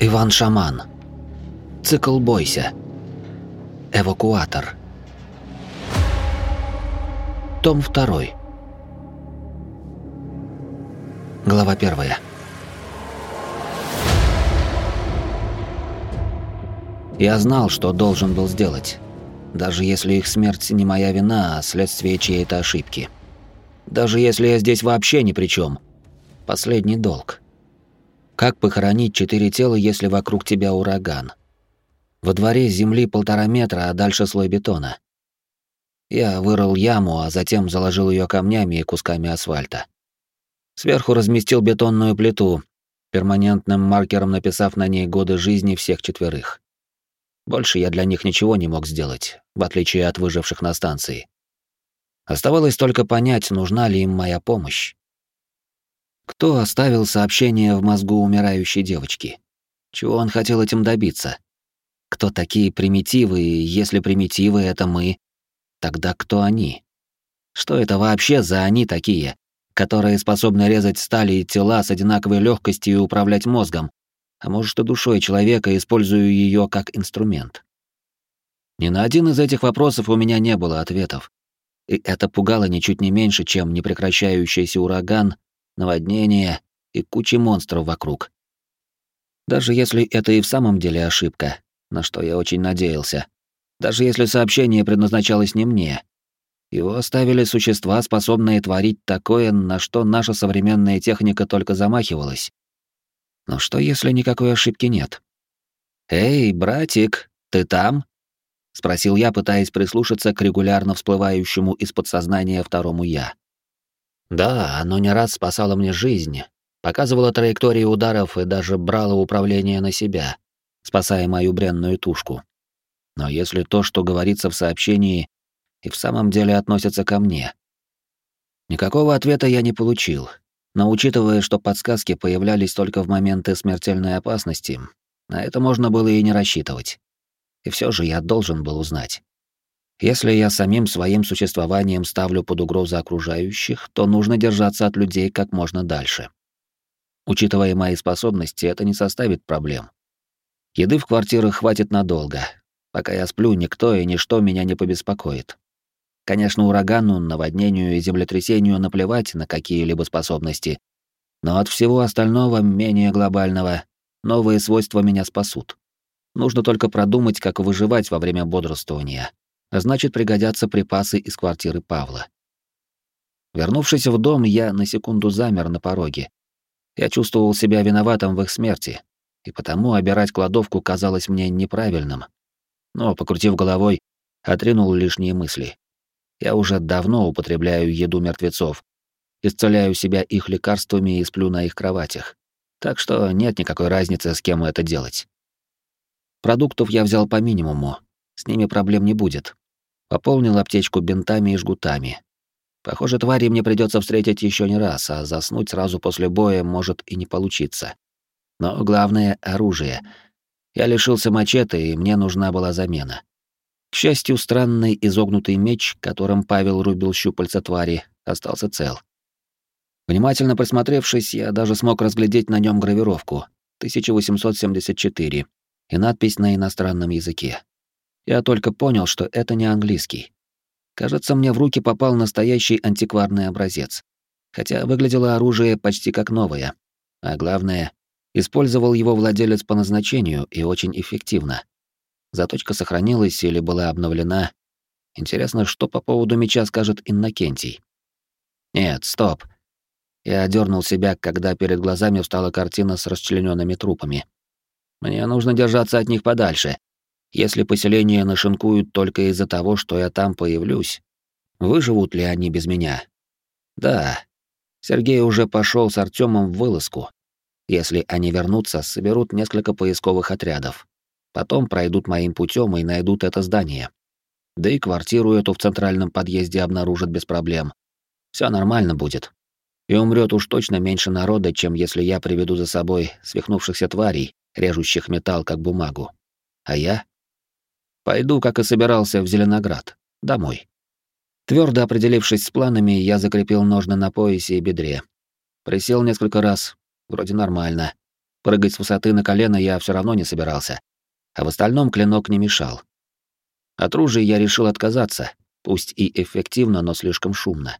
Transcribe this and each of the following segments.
Иван Шаман. Цикл «Бойся». Эвакуатор. Том 2. Глава 1. Я знал, что должен был сделать. Даже если их смерть не моя вина, а следствие чьей-то ошибки. Даже если я здесь вообще ни при чем. Последний долг. Как похоронить четыре тела, если вокруг тебя ураган? Во дворе земли полтора метра, а дальше слой бетона. Я вырыл яму, а затем заложил ее камнями и кусками асфальта. Сверху разместил бетонную плиту, перманентным маркером написав на ней годы жизни всех четверых. Больше я для них ничего не мог сделать, в отличие от выживших на станции. Оставалось только понять, нужна ли им моя помощь. Кто оставил сообщение в мозгу умирающей девочки? Чего он хотел этим добиться? Кто такие примитивы, и если примитивы — это мы, тогда кто они? Что это вообще за они такие, которые способны резать стали и тела с одинаковой легкостью и управлять мозгом, а может и душой человека, используя ее как инструмент? Ни на один из этих вопросов у меня не было ответов. И это пугало ничуть не меньше, чем непрекращающийся ураган, наводнение и куча монстров вокруг. Даже если это и в самом деле ошибка, на что я очень надеялся, даже если сообщение предназначалось не мне, его оставили существа, способные творить такое, на что наша современная техника только замахивалась. Но что если никакой ошибки нет? «Эй, братик, ты там?» — спросил я, пытаясь прислушаться к регулярно всплывающему из подсознания второму «я». Да, оно не раз спасало мне жизнь, показывало траектории ударов и даже брало управление на себя, спасая мою бренную тушку. Но если то, что говорится в сообщении, и в самом деле относится ко мне. Никакого ответа я не получил, но учитывая, что подсказки появлялись только в моменты смертельной опасности, на это можно было и не рассчитывать. И все же я должен был узнать. Если я самим своим существованием ставлю под угрозу окружающих, то нужно держаться от людей как можно дальше. Учитывая мои способности, это не составит проблем. Еды в квартирах хватит надолго. Пока я сплю, никто и ничто меня не побеспокоит. Конечно, урагану, наводнению и землетрясению наплевать на какие-либо способности, но от всего остального, менее глобального, новые свойства меня спасут. Нужно только продумать, как выживать во время бодрствования а значит, пригодятся припасы из квартиры Павла. Вернувшись в дом, я на секунду замер на пороге. Я чувствовал себя виноватым в их смерти, и потому обирать кладовку казалось мне неправильным. Но, покрутив головой, отринул лишние мысли. Я уже давно употребляю еду мертвецов, исцеляю себя их лекарствами и сплю на их кроватях. Так что нет никакой разницы, с кем это делать. Продуктов я взял по минимуму, с ними проблем не будет. Пополнил аптечку бинтами и жгутами. Похоже, твари мне придется встретить еще не раз, а заснуть сразу после боя может и не получиться. Но главное — оружие. Я лишился мачете, и мне нужна была замена. К счастью, странный изогнутый меч, которым Павел рубил щупальца твари, остался цел. Внимательно присмотревшись, я даже смог разглядеть на нем гравировку 1874 и надпись на иностранном языке. Я только понял, что это не английский. Кажется, мне в руки попал настоящий антикварный образец. Хотя выглядело оружие почти как новое. А главное, использовал его владелец по назначению и очень эффективно. Заточка сохранилась или была обновлена. Интересно, что по поводу меча скажет Иннокентий. Нет, стоп. Я дернул себя, когда перед глазами встала картина с расчлененными трупами. Мне нужно держаться от них подальше. Если поселение нашинкуют только из-за того, что я там появлюсь, выживут ли они без меня? Да. Сергей уже пошел с Артемом в вылазку. Если они вернутся, соберут несколько поисковых отрядов. Потом пройдут моим путем и найдут это здание. Да и квартиру эту в центральном подъезде обнаружат без проблем. Все нормально будет. И умрет уж точно меньше народа, чем если я приведу за собой свихнувшихся тварей, режущих металл как бумагу. А я? Пойду, как и собирался, в Зеленоград. Домой. Твердо определившись с планами, я закрепил ножны на поясе и бедре. Присел несколько раз. Вроде нормально. Прыгать с высоты на колено я все равно не собирался, а в остальном клинок не мешал. От ружья я решил отказаться, пусть и эффективно, но слишком шумно.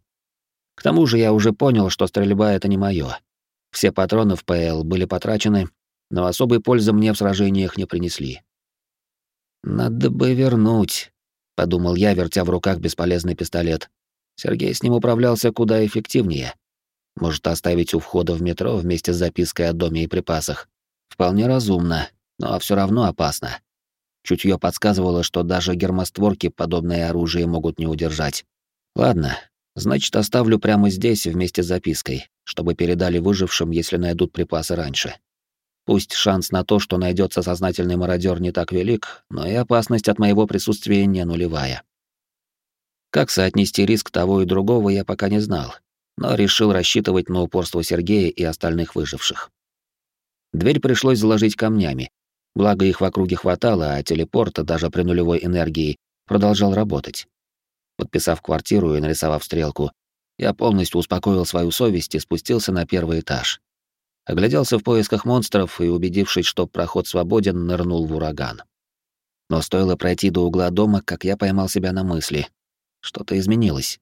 К тому же я уже понял, что стрельба — это не мое. Все патроны в ПЛ были потрачены, но особой пользы мне в сражениях не принесли. «Надо бы вернуть», — подумал я, вертя в руках бесполезный пистолет. Сергей с ним управлялся куда эффективнее. Может, оставить у входа в метро вместе с запиской о доме и припасах. Вполне разумно, но все равно опасно. Чутье подсказывало, что даже гермостворки подобное оружие могут не удержать. Ладно, значит, оставлю прямо здесь вместе с запиской, чтобы передали выжившим, если найдут припасы раньше. Пусть шанс на то, что найдется сознательный мародер, не так велик, но и опасность от моего присутствия не нулевая. Как соотнести риск того и другого, я пока не знал, но решил рассчитывать на упорство Сергея и остальных выживших. Дверь пришлось заложить камнями, Благо их в округе хватало, а телепорт, даже при нулевой энергии, продолжал работать. Подписав квартиру и нарисовав стрелку, я полностью успокоил свою совесть и спустился на первый этаж. Огляделся в поисках монстров и, убедившись, что проход свободен, нырнул в ураган. Но стоило пройти до угла дома, как я поймал себя на мысли. Что-то изменилось.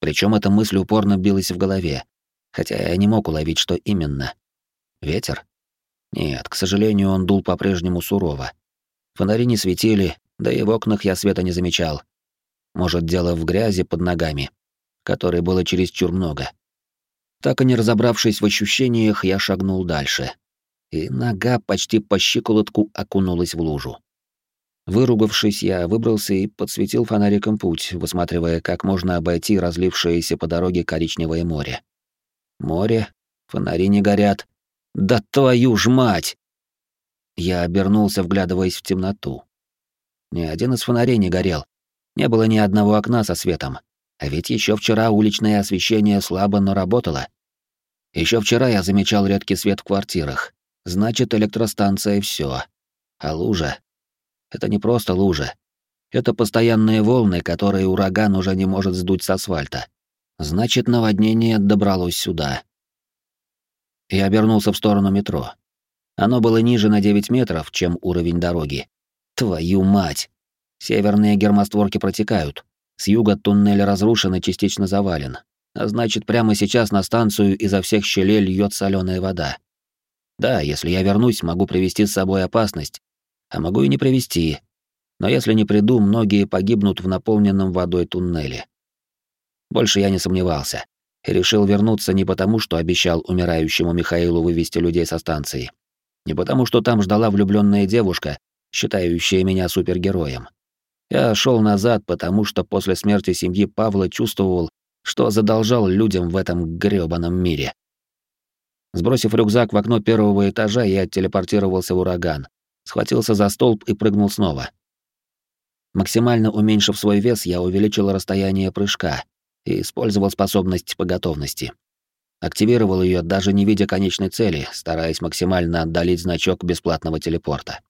Причем эта мысль упорно билась в голове, хотя я не мог уловить, что именно. Ветер? Нет, к сожалению, он дул по-прежнему сурово. Фонари не светили, да и в окнах я света не замечал. Может, дело в грязи под ногами, которой было чересчур много. Так и не разобравшись в ощущениях, я шагнул дальше. И нога почти по щиколотку окунулась в лужу. Выругавшись, я выбрался и подсветил фонариком путь, высматривая, как можно обойти разлившееся по дороге коричневое море. Море, фонари не горят, да твою ж мать! Я обернулся, вглядываясь в темноту. Ни один из фонарей не горел. Не было ни одного окна со светом. А ведь еще вчера уличное освещение слабо, но работало. Еще вчера я замечал редкий свет в квартирах. Значит, электростанция и все. А лужа? Это не просто лужа. Это постоянные волны, которые ураган уже не может сдуть с асфальта. Значит, наводнение добралось сюда. Я обернулся в сторону метро. Оно было ниже на 9 метров, чем уровень дороги. Твою мать! Северные гермостворки протекают. С юга туннель разрушен и частично завален. А значит, прямо сейчас на станцию изо всех щелей льет соленая вода. Да, если я вернусь, могу привести с собой опасность. А могу и не привести. Но если не приду, многие погибнут в наполненном водой туннеле. Больше я не сомневался и решил вернуться не потому, что обещал умирающему Михаилу вывести людей со станции, не потому, что там ждала влюбленная девушка, считающая меня супергероем. Я шел назад, потому что после смерти семьи Павла чувствовал, что задолжал людям в этом грёбаном мире. Сбросив рюкзак в окно первого этажа, я телепортировался в ураган, схватился за столб и прыгнул снова. Максимально уменьшив свой вес, я увеличил расстояние прыжка, и использовал способность по готовности. Активировал ее, даже не видя конечной цели, стараясь максимально отдалить значок бесплатного телепорта.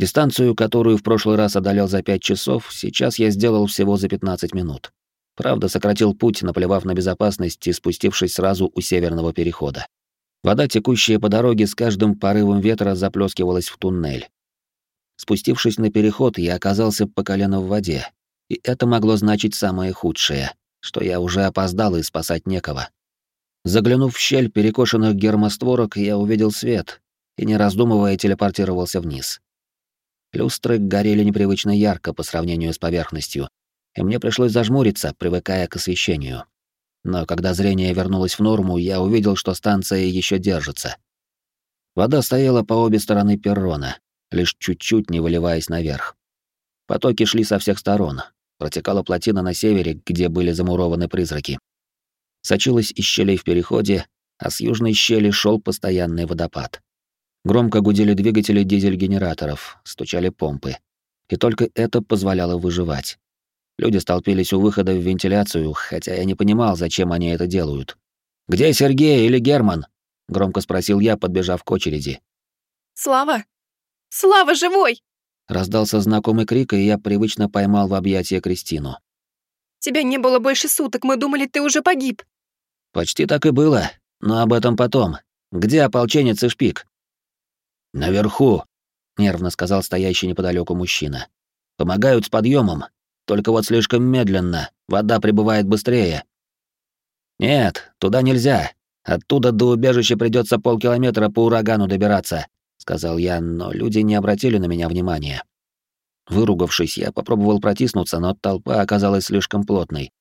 Дистанцию, которую в прошлый раз одолел за 5 часов, сейчас я сделал всего за 15 минут. Правда, сократил путь, наплевав на безопасность и спустившись сразу у северного перехода. Вода, текущая по дороге, с каждым порывом ветра заплескивалась в туннель. Спустившись на переход, я оказался по колено в воде, и это могло значить самое худшее, что я уже опоздал и спасать некого. Заглянув в щель перекошенных гермостворок, я увидел свет и, не раздумывая, телепортировался вниз. Люстры горели непривычно ярко по сравнению с поверхностью, и мне пришлось зажмуриться, привыкая к освещению. Но когда зрение вернулось в норму, я увидел, что станция еще держится. Вода стояла по обе стороны перрона, лишь чуть-чуть не выливаясь наверх. Потоки шли со всех сторон, протекала плотина на севере, где были замурованы призраки. Сочилась из щелей в переходе, а с южной щели шел постоянный водопад. Громко гудели двигатели дизель-генераторов, стучали помпы. И только это позволяло выживать. Люди столпились у выхода в вентиляцию, хотя я не понимал, зачем они это делают. «Где Сергей или Герман?» — громко спросил я, подбежав к очереди. «Слава! Слава живой!» Раздался знакомый крик, и я привычно поймал в объятия Кристину. «Тебя не было больше суток, мы думали, ты уже погиб». «Почти так и было, но об этом потом. Где ополченец и шпик?» «Наверху», — нервно сказал стоящий неподалеку мужчина. «Помогают с подъемом, только вот слишком медленно, вода прибывает быстрее». «Нет, туда нельзя. Оттуда до убежища придется полкилометра по урагану добираться», — сказал я, но люди не обратили на меня внимания. Выругавшись, я попробовал протиснуться, но толпа оказалась слишком плотной.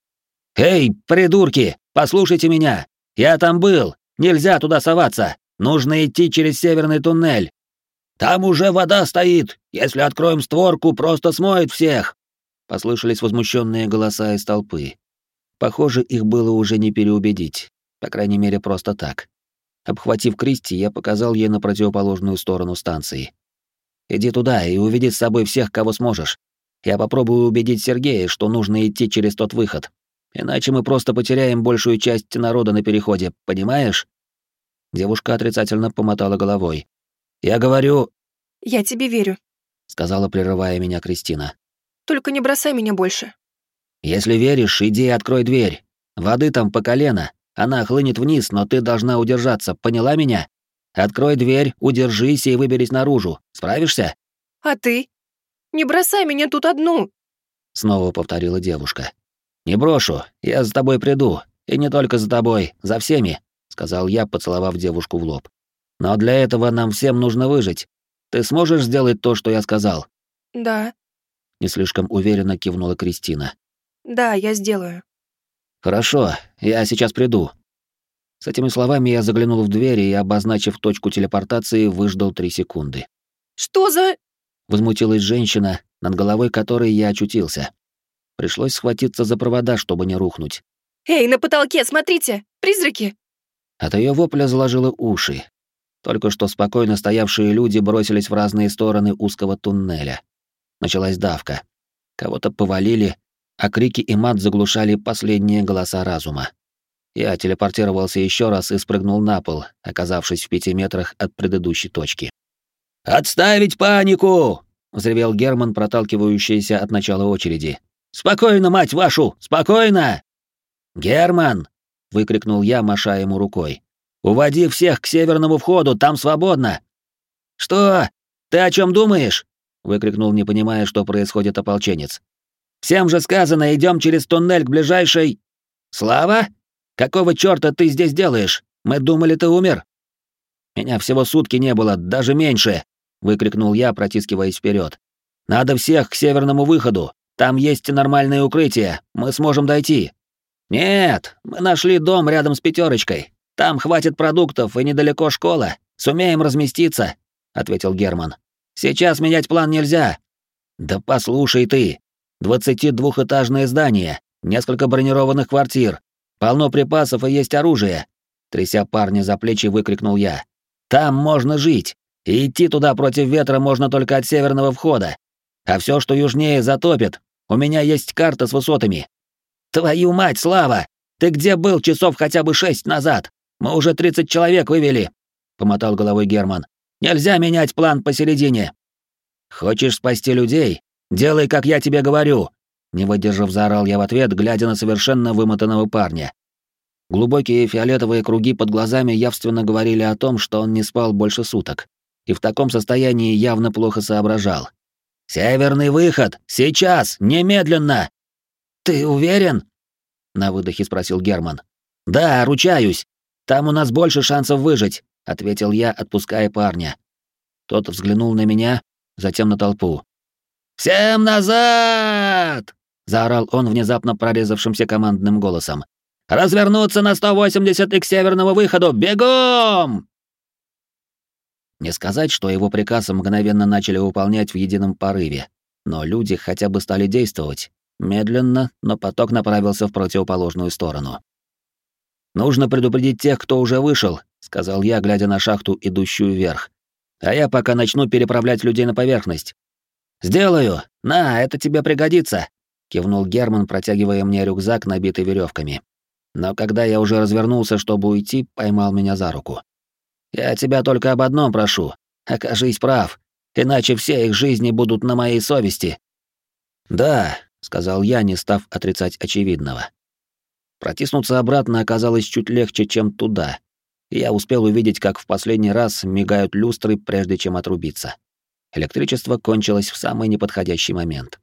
«Эй, придурки, послушайте меня! Я там был! Нельзя туда соваться! Нужно идти через северный туннель! Там уже вода стоит! Если откроем створку, просто смоет всех!» Послышались возмущенные голоса из толпы. Похоже, их было уже не переубедить, по крайней мере, просто так. Обхватив Кристи, я показал ей на противоположную сторону станции. «Иди туда и уведи с собой всех, кого сможешь. Я попробую убедить Сергея, что нужно идти через тот выход. Иначе мы просто потеряем большую часть народа на переходе, понимаешь?» Девушка отрицательно помотала головой. «Я говорю...» «Я тебе верю», — сказала, прерывая меня Кристина. «Только не бросай меня больше». «Если веришь, иди и открой дверь. Воды там по колено. Она хлынет вниз, но ты должна удержаться, поняла меня? Открой дверь, удержись и выберись наружу. Справишься?» «А ты? Не бросай меня тут одну!» Снова повторила девушка. «Не брошу, я за тобой приду. И не только за тобой, за всеми», — сказал я, поцеловав девушку в лоб. «Но для этого нам всем нужно выжить. Ты сможешь сделать то, что я сказал?» «Да», — не слишком уверенно кивнула Кристина. «Да, я сделаю». «Хорошо, я сейчас приду». С этими словами я заглянул в дверь и, обозначив точку телепортации, выждал три секунды. «Что за...» — возмутилась женщина, над головой которой я очутился. Пришлось схватиться за провода, чтобы не рухнуть. «Эй, на потолке, смотрите! Призраки!» От ее вопля заложило уши. Только что спокойно стоявшие люди бросились в разные стороны узкого туннеля. Началась давка. Кого-то повалили, а крики и мат заглушали последние голоса разума. Я телепортировался еще раз и спрыгнул на пол, оказавшись в пяти метрах от предыдущей точки. «Отставить панику!» — взревел Герман, проталкивающийся от начала очереди. Спокойно, мать вашу, спокойно! Герман! выкрикнул я, маша ему рукой. Уводи всех к северному входу, там свободно. Что? Ты о чем думаешь? выкрикнул, не понимая, что происходит ополченец. Всем же сказано, идем через туннель к ближайшей. Слава? Какого чёрта ты здесь делаешь? Мы думали, ты умер. Меня всего сутки не было, даже меньше, выкрикнул я, протискиваясь вперед. Надо всех к северному выходу. Там есть нормальное укрытие, мы сможем дойти. Нет, мы нашли дом рядом с пятерочкой. Там хватит продуктов и недалеко школа. Сумеем разместиться, ответил Герман. Сейчас менять план нельзя. Да послушай ты. Двадцатидвухэтажное здание, несколько бронированных квартир, полно припасов и есть оружие. Тряся парня за плечи, выкрикнул я. Там можно жить. И идти туда против ветра можно только от северного входа. А все, что южнее, затопит, у меня есть карта с высотами. Твою мать, Слава! Ты где был часов хотя бы шесть назад? Мы уже тридцать человек вывели, помотал головой Герман. Нельзя менять план посередине. Хочешь спасти людей? Делай, как я тебе говорю, не выдержав, заорал я в ответ, глядя на совершенно вымотанного парня. Глубокие фиолетовые круги под глазами явственно говорили о том, что он не спал больше суток, и в таком состоянии явно плохо соображал. «Северный выход! Сейчас! Немедленно!» «Ты уверен?» — на выдохе спросил Герман. «Да, ручаюсь. Там у нас больше шансов выжить», — ответил я, отпуская парня. Тот взглянул на меня, затем на толпу. «Всем назад!» — заорал он внезапно прорезавшимся командным голосом. «Развернуться на 180 и к северному выходу! Бегом!» Не сказать, что его приказ мгновенно начали выполнять в едином порыве, но люди хотя бы стали действовать. Медленно, но поток направился в противоположную сторону. «Нужно предупредить тех, кто уже вышел», — сказал я, глядя на шахту, идущую вверх. «А я пока начну переправлять людей на поверхность». «Сделаю! На, это тебе пригодится!» — кивнул Герман, протягивая мне рюкзак, набитый веревками. Но когда я уже развернулся, чтобы уйти, поймал меня за руку. Я тебя только об одном прошу. Окажись прав, иначе все их жизни будут на моей совести. Да, сказал я, не став отрицать очевидного. Протиснуться обратно оказалось чуть легче, чем туда. я успел увидеть, как в последний раз мигают люстры, прежде чем отрубиться. Электричество кончилось в самый неподходящий момент.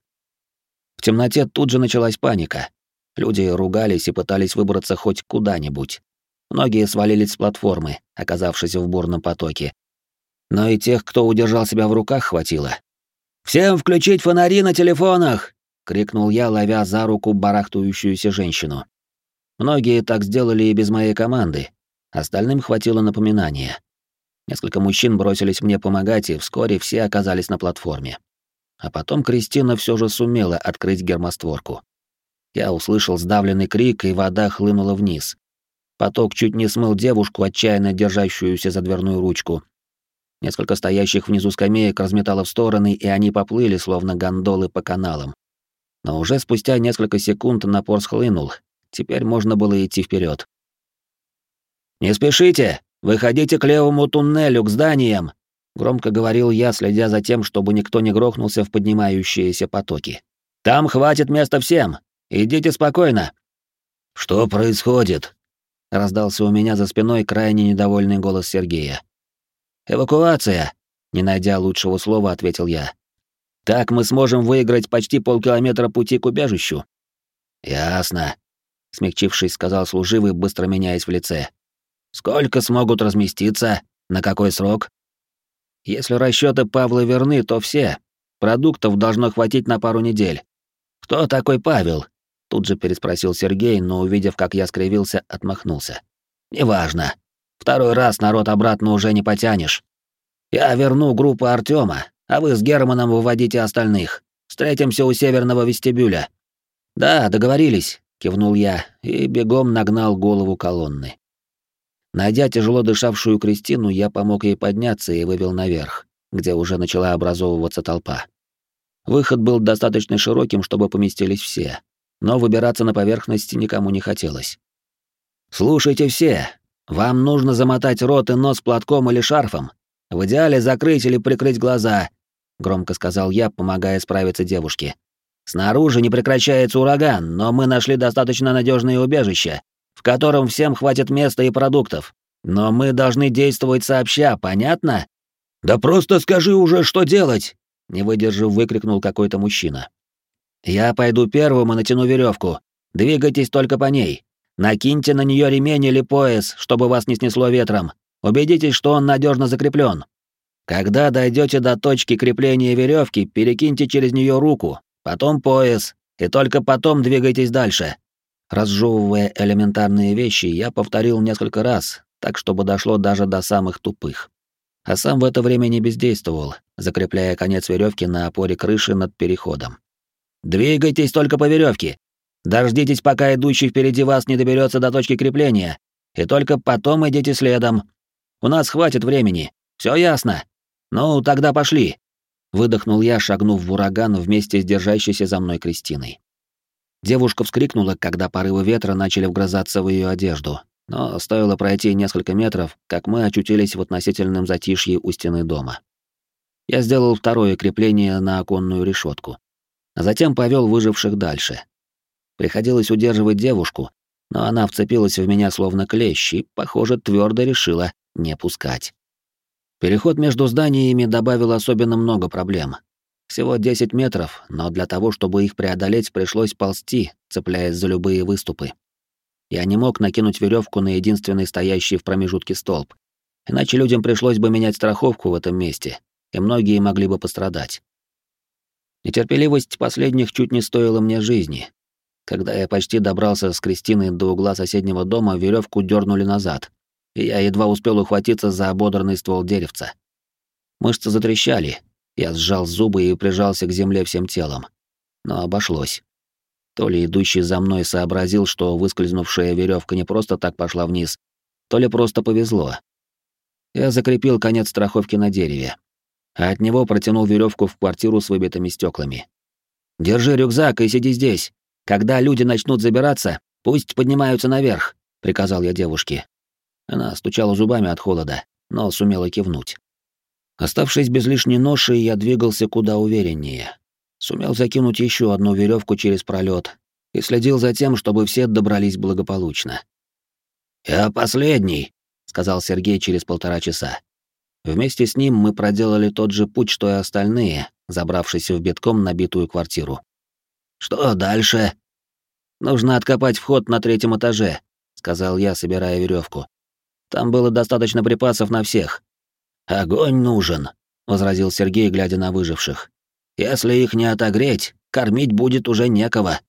В темноте тут же началась паника. Люди ругались и пытались выбраться хоть куда-нибудь. Многие свалились с платформы, оказавшись в бурном потоке. Но и тех, кто удержал себя в руках, хватило. «Всем включить фонари на телефонах!» — крикнул я, ловя за руку барахтающуюся женщину. Многие так сделали и без моей команды. Остальным хватило напоминания. Несколько мужчин бросились мне помогать, и вскоре все оказались на платформе. А потом Кристина все же сумела открыть гермостворку. Я услышал сдавленный крик, и вода хлынула вниз. Поток чуть не смыл девушку, отчаянно держащуюся за дверную ручку. Несколько стоящих внизу скамеек разметало в стороны, и они поплыли, словно гондолы по каналам. Но уже спустя несколько секунд напор схлынул. Теперь можно было идти вперед. «Не спешите! Выходите к левому туннелю, к зданиям!» Громко говорил я, следя за тем, чтобы никто не грохнулся в поднимающиеся потоки. «Там хватит места всем! Идите спокойно!» «Что происходит?» — раздался у меня за спиной крайне недовольный голос Сергея. «Эвакуация!» — не найдя лучшего слова, ответил я. «Так мы сможем выиграть почти полкилометра пути к убежищу». «Ясно», — смягчившись, сказал служивый, быстро меняясь в лице. «Сколько смогут разместиться? На какой срок?» Если расчеты Павла верны, то все. Продуктов должно хватить на пару недель. Кто такой Павел? Тут же переспросил Сергей, но увидев, как я скривился, отмахнулся. Неважно. Второй раз народ обратно уже не потянешь. Я верну группу Артема, а вы с Германом выводите остальных. Встретимся у северного вестибюля. Да, договорились, кивнул я и бегом нагнал голову колонны. Найдя тяжело дышавшую Кристину, я помог ей подняться и вывел наверх, где уже начала образовываться толпа. Выход был достаточно широким, чтобы поместились все, но выбираться на поверхность никому не хотелось. «Слушайте все, вам нужно замотать рот и нос платком или шарфом. В идеале закрыть или прикрыть глаза», — громко сказал я, помогая справиться девушке. «Снаружи не прекращается ураган, но мы нашли достаточно надежное убежище, в котором всем хватит места и продуктов. Но мы должны действовать сообща, понятно? Да просто скажи уже, что делать, не выдержав, выкрикнул какой-то мужчина. Я пойду первым и натяну веревку. Двигайтесь только по ней. Накиньте на нее ремень или пояс, чтобы вас не снесло ветром. Убедитесь, что он надежно закреплен. Когда дойдете до точки крепления веревки, перекиньте через нее руку, потом пояс, и только потом двигайтесь дальше. Разжевывая элементарные вещи, я повторил несколько раз, так чтобы дошло даже до самых тупых. А сам в это время не бездействовал, закрепляя конец веревки на опоре крыши над переходом. «Двигайтесь только по веревке. Дождитесь, пока идущий впереди вас не доберется до точки крепления, и только потом идите следом. У нас хватит времени. Все ясно? Ну, тогда пошли!» Выдохнул я, шагнув в ураган вместе с держащейся за мной Кристиной. Девушка вскрикнула, когда порывы ветра начали вгрызаться в ее одежду, но стоило пройти несколько метров, как мы очутились в относительном затишье у стены дома. Я сделал второе крепление на оконную решетку, а затем повел выживших дальше. Приходилось удерживать девушку, но она вцепилась в меня словно клещ и, похоже, твердо решила не пускать. Переход между зданиями добавил особенно много проблем. Всего 10 метров, но для того, чтобы их преодолеть, пришлось ползти, цепляясь за любые выступы. Я не мог накинуть веревку на единственный стоящий в промежутке столб, иначе людям пришлось бы менять страховку в этом месте, и многие могли бы пострадать. Нетерпеливость последних чуть не стоила мне жизни. Когда я почти добрался с Кристиной до угла соседнего дома, веревку дернули назад, и я едва успел ухватиться за ободранный ствол деревца. Мышцы затрещали, я сжал зубы и прижался к земле всем телом. Но обошлось. То ли идущий за мной сообразил, что выскользнувшая веревка не просто так пошла вниз, то ли просто повезло. Я закрепил конец страховки на дереве, а от него протянул веревку в квартиру с выбитыми стеклами. «Держи рюкзак и сиди здесь. Когда люди начнут забираться, пусть поднимаются наверх», — приказал я девушке. Она стучала зубами от холода, но сумела кивнуть. Оставшись без лишней ноши, я двигался куда увереннее. Сумел закинуть еще одну веревку через пролет и следил за тем, чтобы все добрались благополучно. «Я последний», сказал Сергей через полтора часа. Вместе с ним мы проделали тот же путь, что и остальные, забравшись в битком набитую квартиру. Что дальше? Нужно откопать вход на третьем этаже, сказал я, собирая веревку. Там было достаточно припасов на всех. Огонь нужен, возразил Сергей, глядя на выживших. Если их не отогреть, кормить будет уже некого.